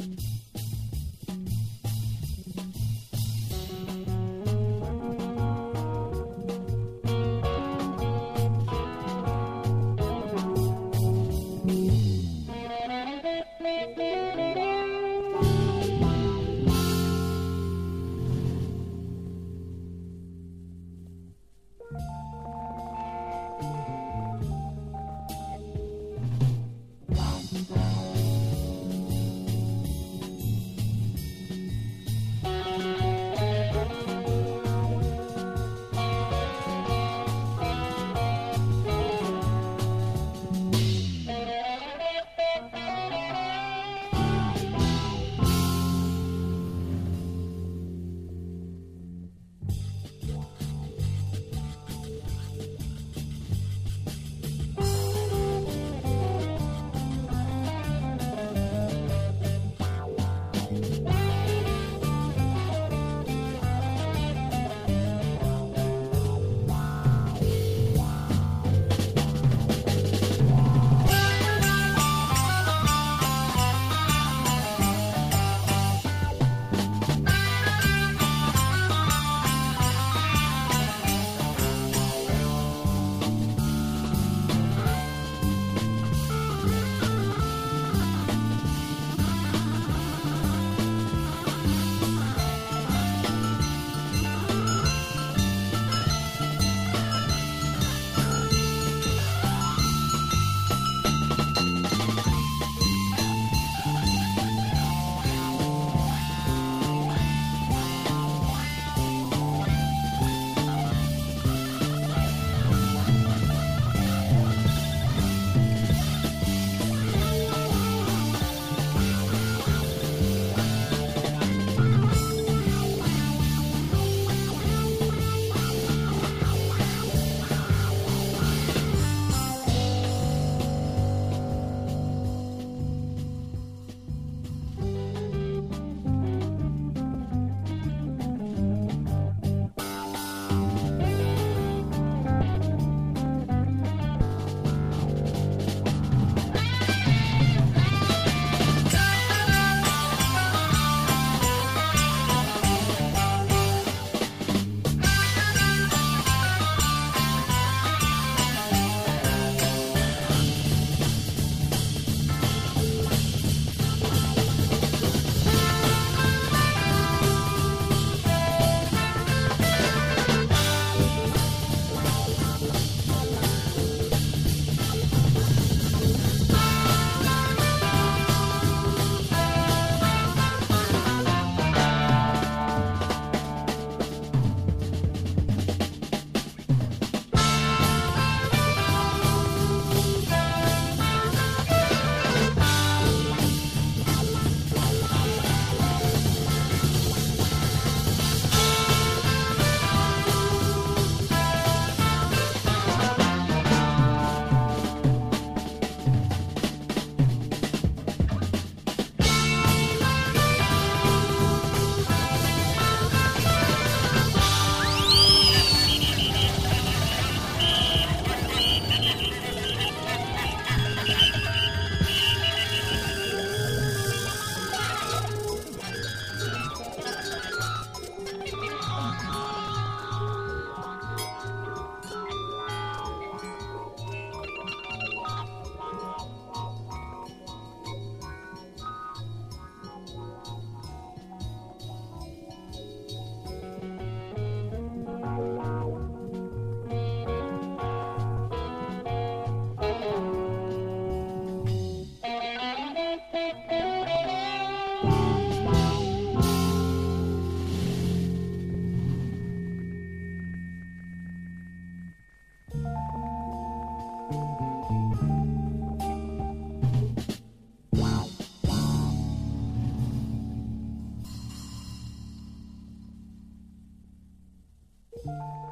Bye. Bye.